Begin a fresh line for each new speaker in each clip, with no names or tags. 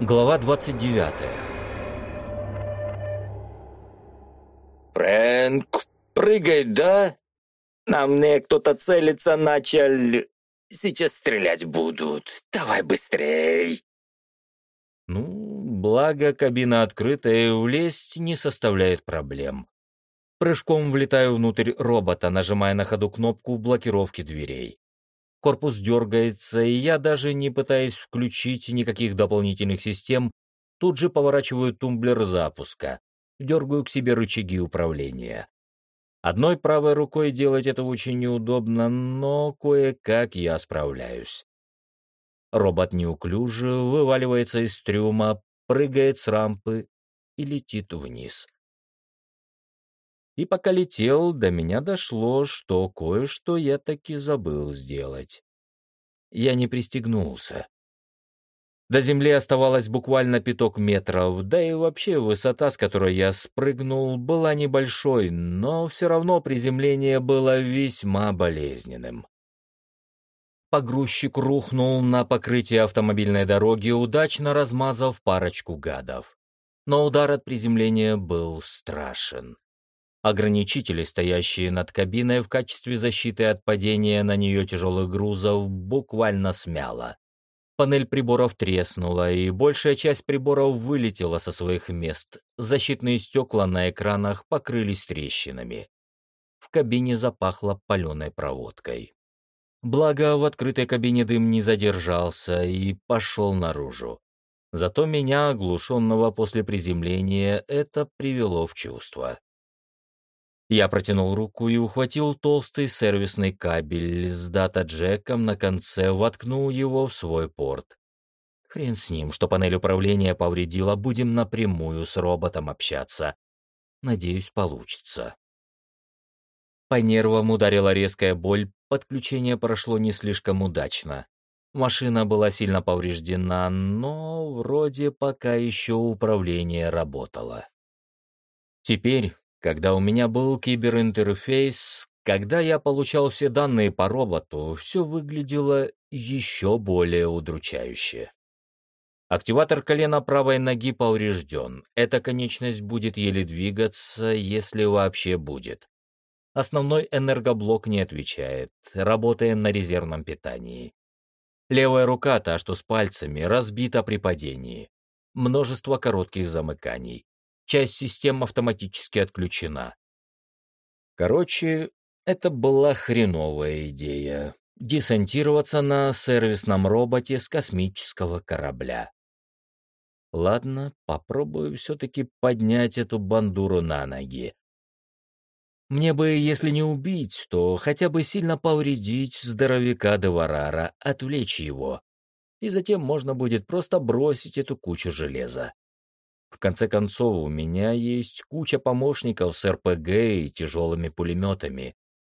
Глава 29
«Фрэнк, прыгай, да? На мне кто-то целиться начал. Сейчас стрелять будут. Давай быстрей!»
Ну, благо кабина открытая, и влезть не составляет проблем. Прыжком влетаю внутрь робота, нажимая на ходу кнопку блокировки дверей. Корпус дергается, и я, даже не пытаясь включить никаких дополнительных систем, тут же поворачиваю тумблер запуска, дергаю к себе рычаги управления. Одной правой рукой делать это очень неудобно, но кое-как я справляюсь. Робот неуклюже вываливается из трюма, прыгает с рампы и летит вниз. И пока летел, до меня дошло, что кое-что я таки забыл сделать. Я не пристегнулся. До земли оставалось буквально пяток метров, да и вообще высота, с которой я спрыгнул, была небольшой, но все равно приземление было весьма болезненным. Погрузчик рухнул на покрытие автомобильной дороги, удачно размазав парочку гадов. Но удар от приземления был страшен. Ограничители, стоящие над кабиной в качестве защиты от падения на нее тяжелых грузов, буквально смяло. Панель приборов треснула, и большая часть приборов вылетела со своих мест. Защитные стекла на экранах покрылись трещинами. В кабине запахло паленой проводкой. Благо, в открытой кабине дым не задержался и пошел наружу. Зато меня, оглушенного после приземления, это привело в чувство. Я протянул руку и ухватил толстый сервисный кабель с дата-джеком на конце, воткнул его в свой порт. Хрен с ним, что панель управления повредила, будем напрямую с роботом общаться. Надеюсь, получится. По нервам ударила резкая боль, подключение прошло не слишком удачно. Машина была сильно повреждена, но вроде пока еще управление работало. Теперь, когда у меня был киберинтерфейс, когда я получал все данные по роботу, все выглядело еще более удручающе. Активатор колена правой ноги поврежден. Эта конечность будет еле двигаться, если вообще будет. Основной энергоблок не отвечает. Работаем на резервном питании. Левая рука, та что с пальцами, разбита при падении. Множество коротких замыканий. Часть систем автоматически отключена. Короче, это была хреновая идея — десантироваться на сервисном роботе с космического корабля. Ладно, попробую все-таки поднять эту бандуру на ноги. Мне бы, если не убить, то хотя бы сильно повредить здоровяка Деварара, отвлечь его. И затем можно будет просто бросить эту кучу железа. В конце концов, у меня есть куча помощников с РПГ и тяжелыми пулеметами.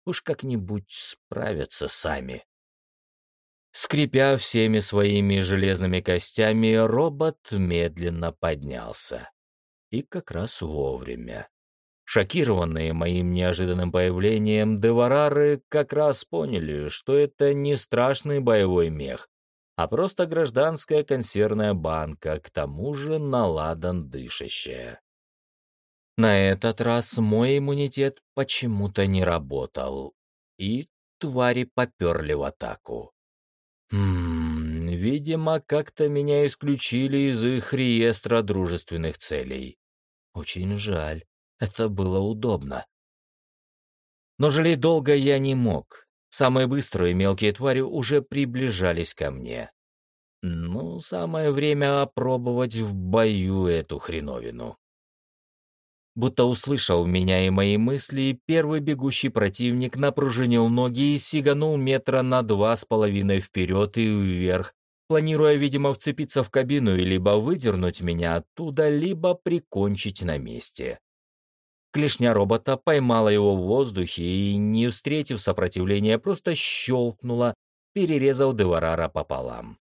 Уж как-нибудь справятся сами. Скрипя всеми своими железными костями, робот медленно поднялся. И как раз вовремя. Шокированные моим неожиданным появлением, деварары как раз поняли, что это не страшный боевой мех, а просто гражданская консервная банка, к тому же наладан дышащая. На этот раз мой иммунитет почему-то не работал, и твари поперли в атаку. Хм, видимо, как-то меня исключили из их реестра дружественных целей. Очень жаль, это было удобно. Но жалеть долго я не мог. Самые быстрые мелкие твари уже приближались ко мне. Ну, самое время опробовать в бою эту хреновину. Будто услышал меня и мои мысли, первый бегущий противник напружинил ноги и сиганул метра на два с половиной вперед и вверх, планируя, видимо, вцепиться в кабину и либо выдернуть меня оттуда, либо прикончить на месте. Клешня робота поймала его в воздухе и, не встретив сопротивления, просто щелкнула, перерезав Деварара пополам.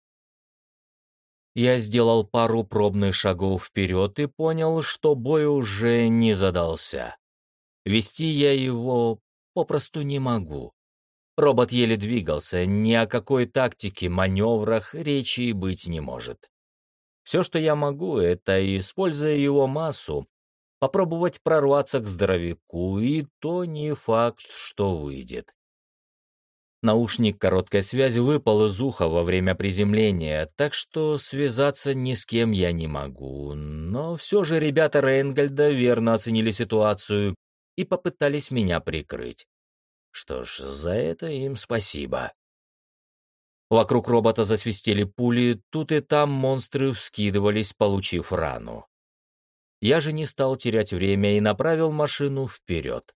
Я сделал пару пробных шагов вперед и понял, что бой уже не задался. Вести я его попросту не могу. Робот еле двигался, ни о какой тактике, маневрах речи быть не может. Все, что я могу, это, используя его массу, попробовать прорваться к здоровяку, и то не факт, что выйдет. Наушник короткой связи выпал из уха во время приземления, так что связаться ни с кем я не могу. Но все же ребята Рейнгольда верно оценили ситуацию и попытались меня прикрыть. Что ж, за это им спасибо. Вокруг робота засвистели пули, тут и там монстры вскидывались, получив рану. Я же не стал терять время и направил машину вперед.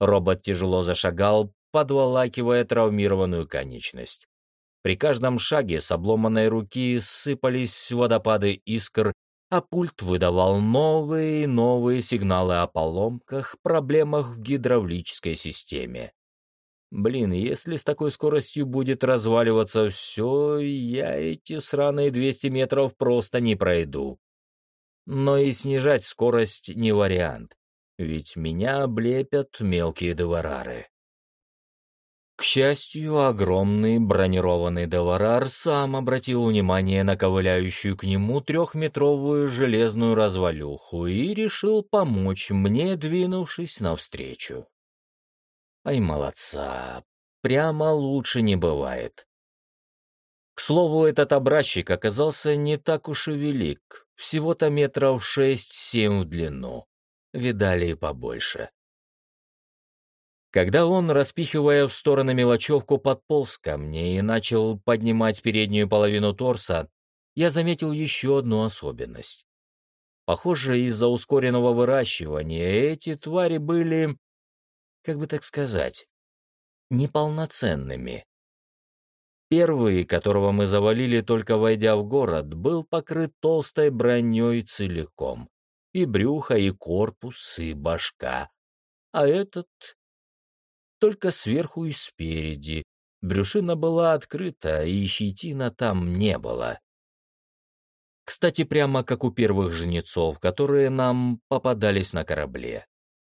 Робот тяжело зашагал, подволакивая травмированную конечность. При каждом шаге с обломанной руки сыпались водопады искр, а пульт выдавал новые и новые сигналы о поломках, проблемах в гидравлической системе. Блин, если с такой скоростью будет разваливаться все, я эти сраные 200 метров просто не пройду. Но и снижать скорость не вариант, ведь меня облепят мелкие доварары. Счастью, огромный бронированный Деварар сам обратил внимание на ковыляющую к нему трехметровую железную развалюху и решил помочь мне, двинувшись навстречу. Ай, молодца, прямо лучше не бывает. К слову, этот образчик оказался не так уж и велик, всего-то метров шесть-семь в длину. Видали и побольше. Когда он, распихивая в стороны мелочевку, подполз ко мне и начал поднимать переднюю половину торса, я заметил еще одну особенность. Похоже, из-за ускоренного выращивания эти твари были, как бы так сказать, неполноценными. Первый, которого мы завалили только войдя в город, был покрыт толстой броней целиком. И брюхо, и корпус, и башка. А этот только сверху и спереди. Брюшина была открыта, и щетина там не было. Кстати, прямо как у первых жнецов, которые нам попадались на корабле.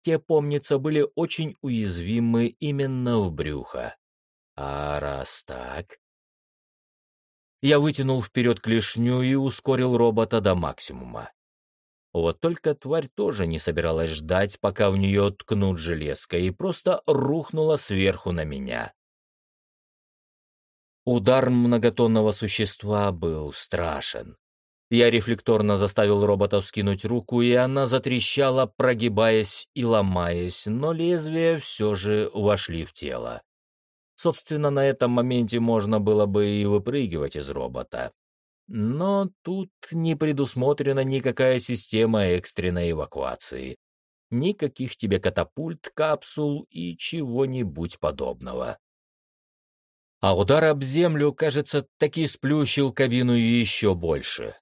Те, помнится, были очень уязвимы именно в брюхо. А раз так... Я вытянул вперед клешню и ускорил робота до максимума. Вот только тварь тоже не собиралась ждать, пока в нее ткнут железкой, и просто рухнула сверху на меня. Удар многотонного существа был страшен. Я рефлекторно заставил робота вскинуть руку, и она затрещала, прогибаясь и ломаясь, но лезвия все же вошли в тело. Собственно, на этом моменте можно было бы и выпрыгивать из робота. Но тут не предусмотрена никакая система экстренной эвакуации. Никаких тебе катапульт, капсул и чего-нибудь подобного. А удар об землю, кажется, таки сплющил кабину еще больше.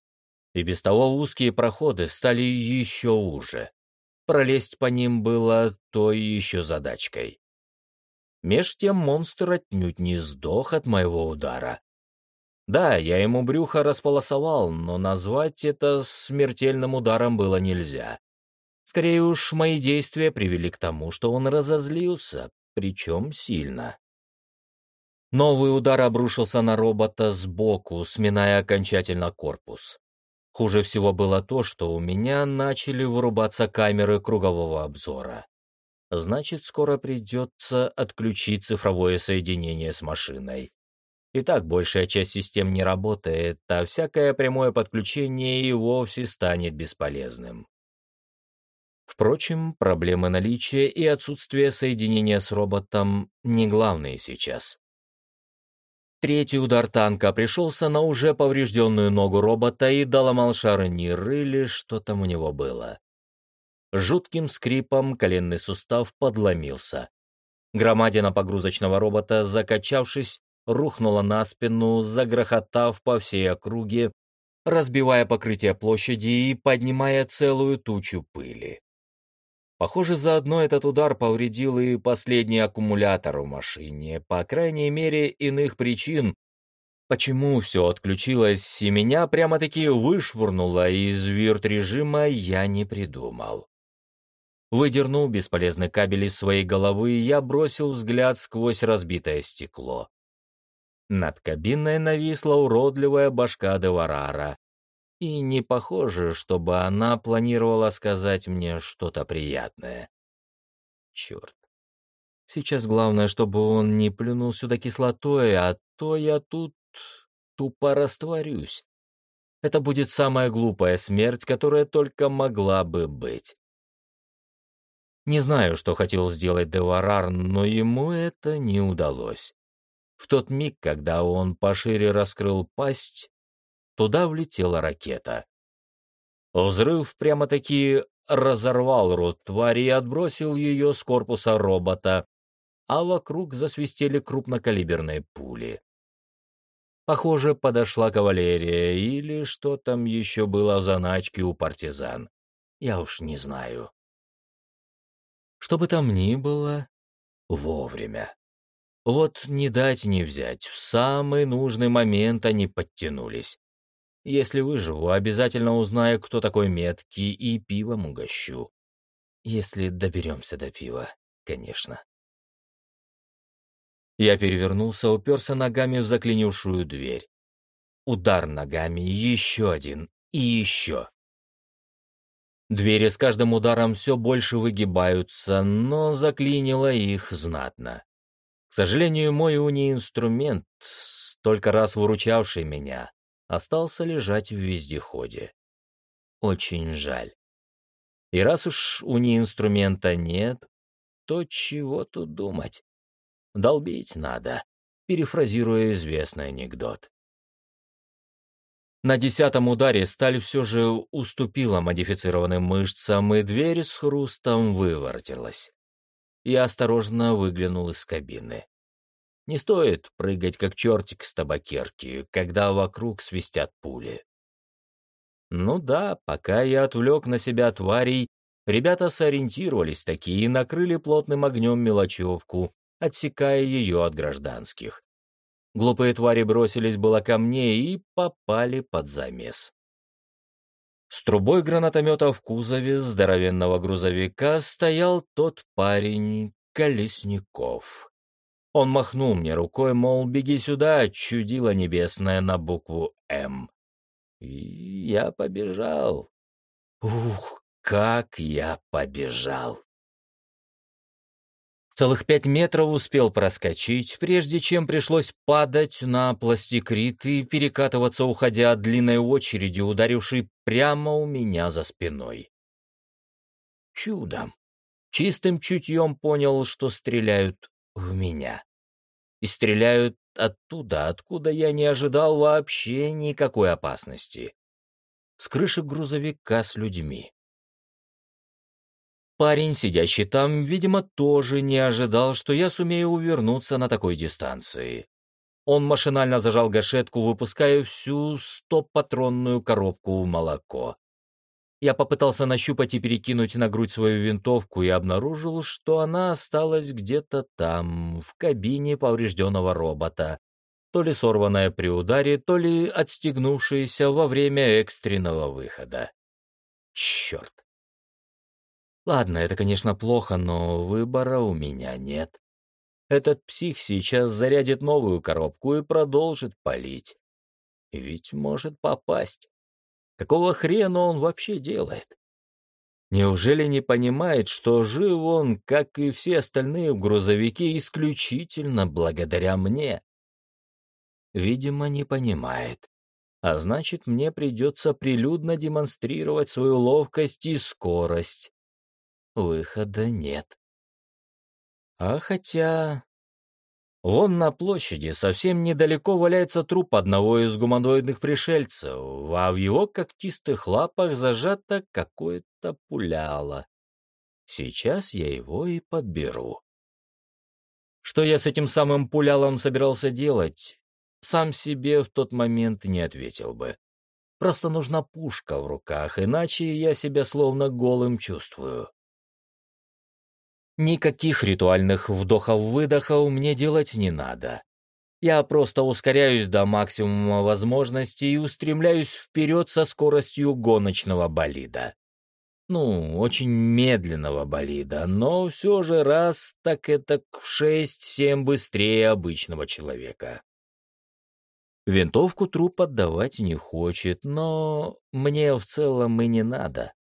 И без того узкие проходы стали еще уже. Пролезть по ним было той еще задачкой. Меж тем монстр отнюдь не сдох от моего удара. Да, я ему брюхо располосовал, но назвать это смертельным ударом было нельзя. Скорее уж, мои действия привели к тому, что он разозлился, причем сильно. Новый удар обрушился на робота сбоку, сминая окончательно корпус. Хуже всего было то, что у меня начали вырубаться камеры кругового обзора. Значит, скоро придется отключить цифровое соединение с машиной. И так большая часть систем не работает, а всякое прямое подключение и вовсе станет бесполезным. Впрочем, проблемы наличия и отсутствия соединения с роботом не главные сейчас. Третий удар танка пришелся на уже поврежденную ногу робота и доломал шарнир или что там у него было. Жутким скрипом коленный сустав подломился. Громадина погрузочного робота, закачавшись, рухнула на спину, загрохотав по всей округе, разбивая покрытие площади и поднимая целую тучу пыли. Похоже, заодно этот удар повредил и последний аккумулятор в машине, по крайней мере, иных причин, почему все отключилось и меня прямо-таки вышвырнуло из вирт-режима, я не придумал. Выдернул бесполезный кабель из своей головы, и я бросил взгляд сквозь разбитое стекло. Над кабиной нависла уродливая башка Деварара. И не похоже, чтобы она планировала сказать мне что-то приятное. Черт. Сейчас главное, чтобы он не плюнул сюда кислотой, а то я тут тупо растворюсь. Это будет самая глупая смерть, которая только могла бы быть. Не знаю, что хотел сделать Деварар, но ему это не удалось. В тот миг, когда он пошире раскрыл пасть, туда влетела ракета. Взрыв прямо-таки разорвал рот твари и отбросил ее с корпуса робота, а вокруг засвистели крупнокалиберные пули. Похоже, подошла кавалерия или что там еще было в заначке у партизан. Я уж не знаю. Что бы там ни было, вовремя. Вот не дать не взять, в самый нужный момент они подтянулись. Если выживу, обязательно узнаю, кто такой меткий, и пивом угощу. Если доберемся до пива, конечно. Я перевернулся, уперся ногами в заклинившую дверь. Удар ногами, еще один и еще. Двери с каждым ударом все больше выгибаются, но заклинило их знатно. К сожалению, мой уни-инструмент, столько раз выручавший меня, остался лежать в вездеходе. Очень жаль. И раз уж уни-инструмента нет, то чего тут думать? Долбить надо, перефразируя известный анекдот. На десятом ударе сталь все же уступила модифицированным мышцам, и дверь с хрустом выворотилась. Я осторожно выглянул из кабины. Не стоит прыгать, как чертик с табакерки, когда вокруг свистят пули. Ну да, пока я отвлек на себя тварей, ребята сориентировались такие и накрыли плотным огнем мелочевку, отсекая ее от гражданских. Глупые твари бросились было ко мне и попали под замес. С трубой гранатомета в кузове здоровенного грузовика стоял тот парень Колесников. Он махнул мне рукой, мол, беги сюда, чудило небесное на букву «М». И я побежал. Ух, как я побежал! Целых пять метров успел проскочить, прежде чем пришлось падать на пластикрит и перекатываться, уходя от длинной очереди, ударившей прямо у меня за спиной. Чудом, чистым чутьем понял, что стреляют в меня. И стреляют оттуда, откуда я не ожидал вообще никакой опасности. С крыши грузовика с людьми. Парень, сидящий там, видимо, тоже не ожидал, что я сумею увернуться на такой дистанции. Он машинально зажал гашетку, выпуская всю стоп-патронную коробку в молоко. Я попытался нащупать и перекинуть на грудь свою винтовку и обнаружил, что она осталась где-то там, в кабине поврежденного робота, то ли сорванная при ударе, то ли отстегнувшаяся во время экстренного выхода. Черт! Ладно, это, конечно, плохо, но выбора у меня нет. Этот псих сейчас зарядит новую коробку и продолжит палить. Ведь может попасть. Какого хрена он вообще делает? Неужели не понимает, что жив он, как и все остальные в грузовике, исключительно благодаря мне? Видимо, не понимает. А значит, мне придется прилюдно демонстрировать свою ловкость и скорость. Выхода нет. А хотя... Вон на площади совсем недалеко валяется труп одного из гуманоидных пришельцев, а в его когтистых лапах зажато какое-то пуляло. Сейчас я его и подберу. Что я с этим самым пулялом собирался делать, сам себе в тот момент не ответил бы. Просто нужна пушка в руках, иначе я себя словно голым чувствую. Никаких ритуальных вдохов-выдохов мне делать не надо. Я просто ускоряюсь до максимума возможностей и устремляюсь вперед со скоростью гоночного болида. Ну, очень медленного болида, но все же раз так это в шесть-семь быстрее обычного человека. Винтовку труп отдавать не хочет, но мне в целом и не надо.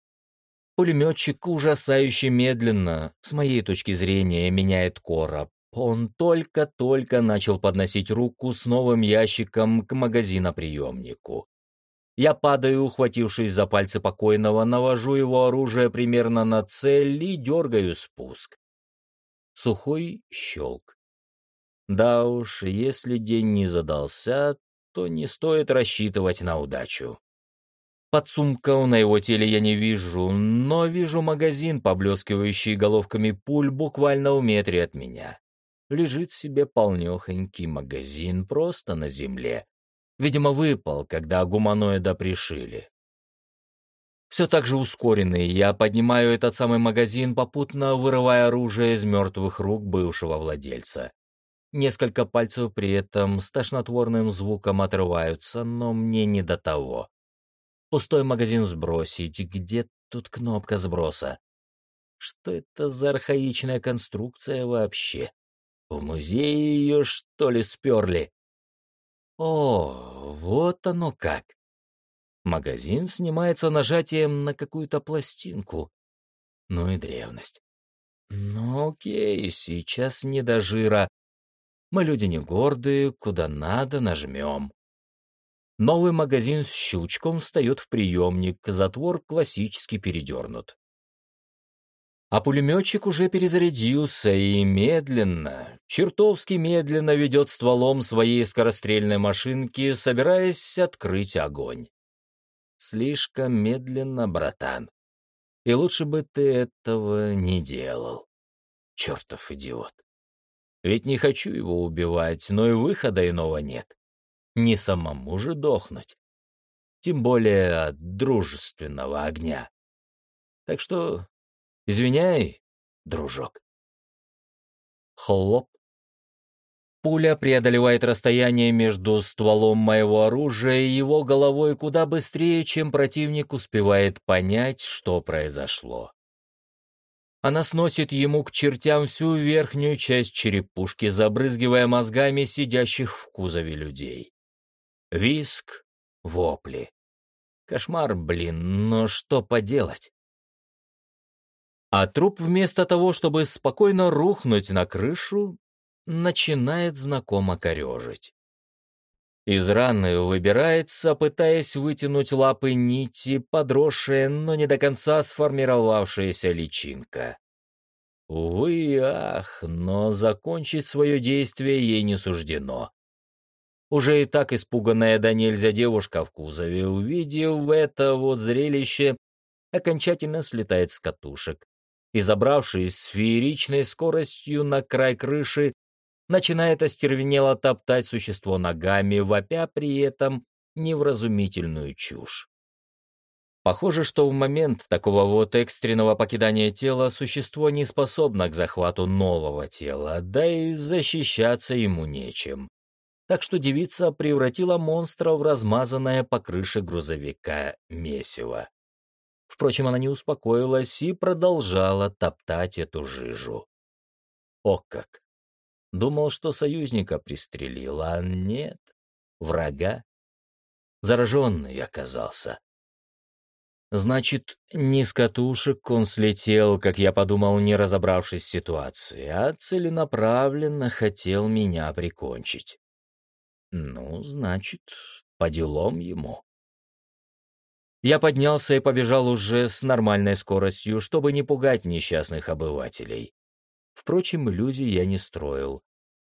Пулеметчик ужасающе медленно, с моей точки зрения, меняет короб. Он только-только начал подносить руку с новым ящиком к магазиноприемнику. Я падаю, ухватившись за пальцы покойного, навожу его оружие примерно на цель и дергаю спуск. Сухой щелк. Да уж, если день не задался, то не стоит рассчитывать на удачу. Подсумка на его теле я не вижу, но вижу магазин, поблескивающий головками пуль буквально в метре от меня. Лежит себе полнехонький магазин просто на земле, Видимо, выпал, когда гуманоида пришили. Все так же ускоренный, я поднимаю этот самый магазин, попутно вырывая оружие из мертвых рук бывшего владельца. Несколько пальцев при этом с тошнотворным звуком отрываются, но мне не до того. Пустой магазин сбросить, где тут кнопка сброса? Что это за архаичная конструкция вообще? В музее ее, что ли, сперли? О, вот оно как. Магазин снимается нажатием на какую-то пластинку. Ну и древность. Ну окей, сейчас не до жира. Мы люди не гордые, куда надо нажмем. Новый магазин с щелчком встает в приемник, затвор классически передернут. А пулеметчик уже перезарядился и медленно, чертовски медленно ведет стволом своей скорострельной машинки, собираясь открыть огонь. Слишком медленно, братан. И лучше бы ты этого не делал. Чертов идиот. Ведь не хочу его убивать, но и выхода иного нет. Не самому же дохнуть. Тем более от дружественного огня. Так что Извиняй, дружок. Хлоп. Пуля преодолевает расстояние между стволом моего оружия и его головой куда быстрее, чем противник успевает понять, что произошло. Она сносит ему к чертям всю верхнюю часть черепушки, забрызгивая мозгами сидящих в кузове людей. Виск, вопли. Кошмар, блин, но что поделать? а труп вместо того, чтобы спокойно рухнуть на крышу, начинает знакомо корежить. Из раны выбирается, пытаясь вытянуть лапы нити, подросшая, но не до конца сформировавшаяся личинка. Увы, ах, но закончить свое действие ей не суждено. Уже и так испуганная до нельзя девушка в кузове, увидев это вот зрелище, окончательно слетает с катушек и, забравшись с фееричной скоростью на край крыши, начинает остервенело топтать существо ногами, вопя при этом невразумительную чушь. Похоже, что в момент такого вот экстренного покидания тела существо не способно к захвату нового тела, да и защищаться ему нечем. Так что девица превратила монстра в размазанное по крыше грузовика месиво. Впрочем, она не успокоилась и продолжала топтать эту жижу. О как! Думал, что союзника пристрелил, а нет, врага. Зараженный оказался. Значит, не с катушек он слетел, как я подумал, не разобравшись с ситуацией, а целенаправленно хотел меня прикончить. Ну, значит, по делам ему. Я поднялся и побежал уже с нормальной скоростью, чтобы не пугать несчастных обывателей. Впрочем, иллюзий я не строил.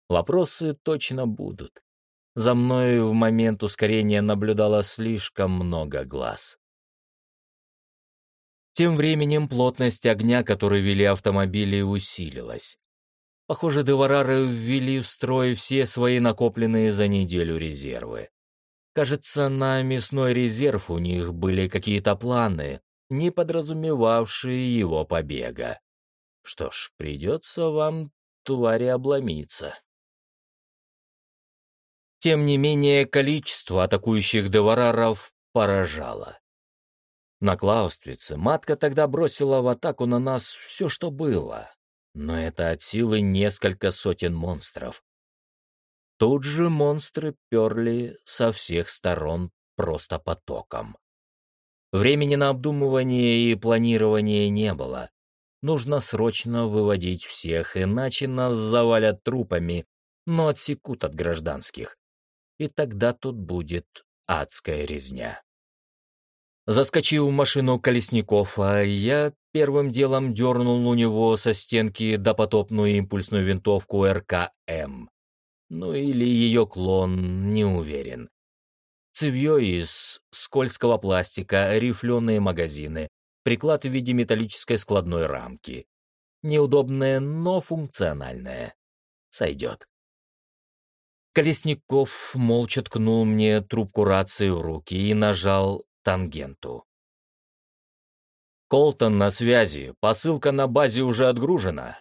Вопросы точно будут. За мной в момент ускорения наблюдало слишком много глаз. Тем временем плотность огня, который вели автомобили, усилилась. Похоже, деварары ввели в строй все свои накопленные за неделю резервы. Кажется, на мясной резерв у них были какие-то планы, не подразумевавшие его побега. Что ж, придется вам, твари, обломиться. Тем не менее, количество атакующих девараров поражало. На Клаустрице матка тогда бросила в атаку на нас все, что было, но это от силы несколько сотен монстров. Тут же монстры перли со всех сторон просто потоком. Времени на обдумывание и планирование не было. Нужно срочно выводить всех, иначе нас завалят трупами, но отсекут от гражданских. И тогда тут будет адская резня. Заскочил в машину Колесников, а я первым делом дернул у него со стенки допотопную импульсную винтовку РКМ. Ну или ее клон, не уверен. Цевье из скользкого пластика, рифленые магазины, приклад в виде металлической складной рамки. Неудобное, но функциональное. Сойдет. Колесников молча ткнул мне трубку рации в руки и нажал тангенту. «Колтон на связи. Посылка на базе уже отгружена».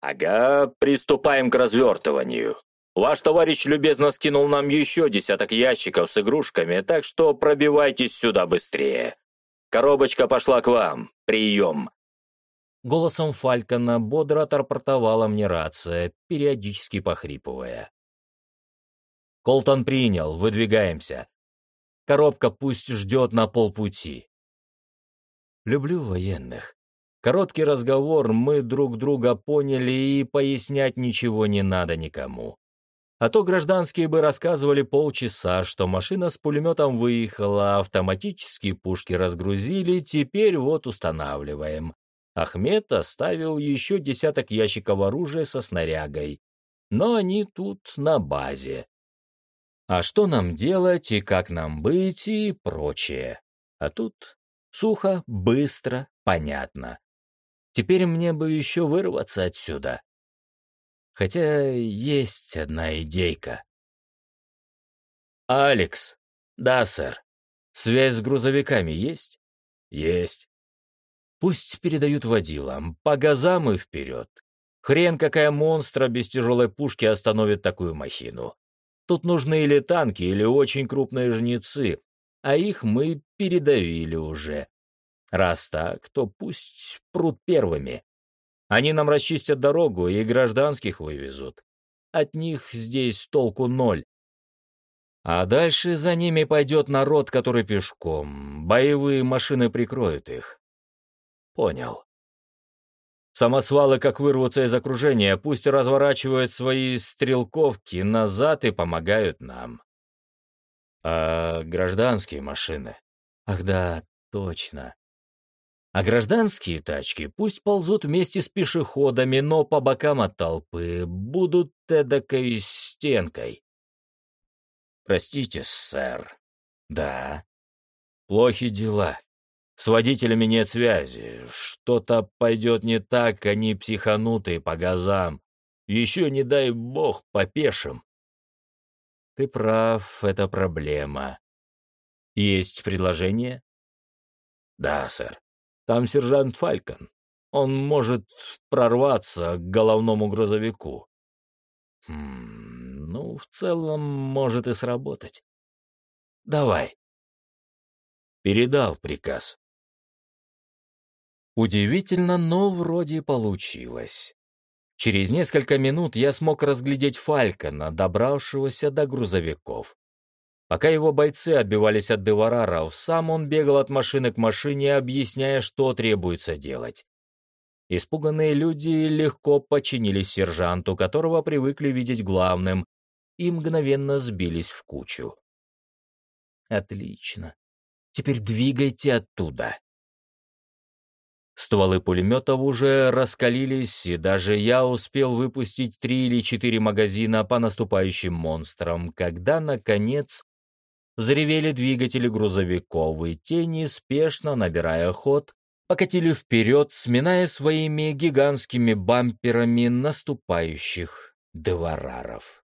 «Ага, приступаем к развертыванию», Ваш товарищ любезно скинул нам еще десяток ящиков с игрушками, так что пробивайтесь сюда быстрее. Коробочка пошла к вам. Прием!»
Голосом Фалькона бодро отрапортовала мне рация, периодически похрипывая. «Колтон принял, выдвигаемся. Коробка пусть ждет на полпути». Люблю военных. Короткий разговор, мы друг друга поняли, и пояснять ничего не надо никому. А то гражданские бы рассказывали полчаса, что машина с пулеметом выехала, автоматические пушки разгрузили, теперь вот устанавливаем. Ахмед оставил еще десяток ящиков оружия со снарягой. Но они тут на базе. А что нам делать и как нам быть и прочее. А тут сухо, быстро, понятно. Теперь мне бы еще вырваться отсюда. Хотя есть одна идейка. «Алекс!» «Да, сэр. Связь с грузовиками есть?» «Есть». «Пусть передают водилам. По газам и вперед. Хрен какая монстра без тяжелой пушки остановит такую махину. Тут нужны или танки, или очень крупные жнецы, а их мы передавили уже. Раз так, то пусть прут первыми. Они нам расчистят дорогу и гражданских вывезут. От них здесь толку ноль. А дальше за ними пойдет народ, который пешком. Боевые машины прикроют их. Понял. Самосвалы, как вырвутся из окружения, пусть разворачивают свои стрелковки назад и помогают нам. А гражданские машины? Ах да, точно. А гражданские тачки пусть ползут вместе с пешеходами, но по бокам от толпы будут эдакой стенкой. Простите, сэр. Да. Плохи дела. С водителями нет связи. Что-то пойдет не так, они психанутые по газам. Еще, не дай бог, попешим. Ты прав, это проблема. Есть предложение? Да, сэр. Там сержант Фалькон. Он может прорваться к головному грузовику. Хм, ну, в целом, может и сработать. Давай. Передал приказ. Удивительно, но вроде получилось. Через несколько минут я смог разглядеть Фалькона, добравшегося до грузовиков. Пока его бойцы отбивались от девараров, сам он бегал от машины к машине, объясняя, что требуется делать. Испуганные люди легко подчинились сержанту, которого привыкли видеть главным, и мгновенно сбились в кучу. «Отлично. Теперь двигайте оттуда». Стволы пулеметов уже раскалились, и даже я успел выпустить три или четыре магазина по наступающим монстрам, когда, наконец, Заревели двигатели грузовиков, и те, неспешно набирая ход, покатили вперед, сминая своими гигантскими бамперами наступающих двораров.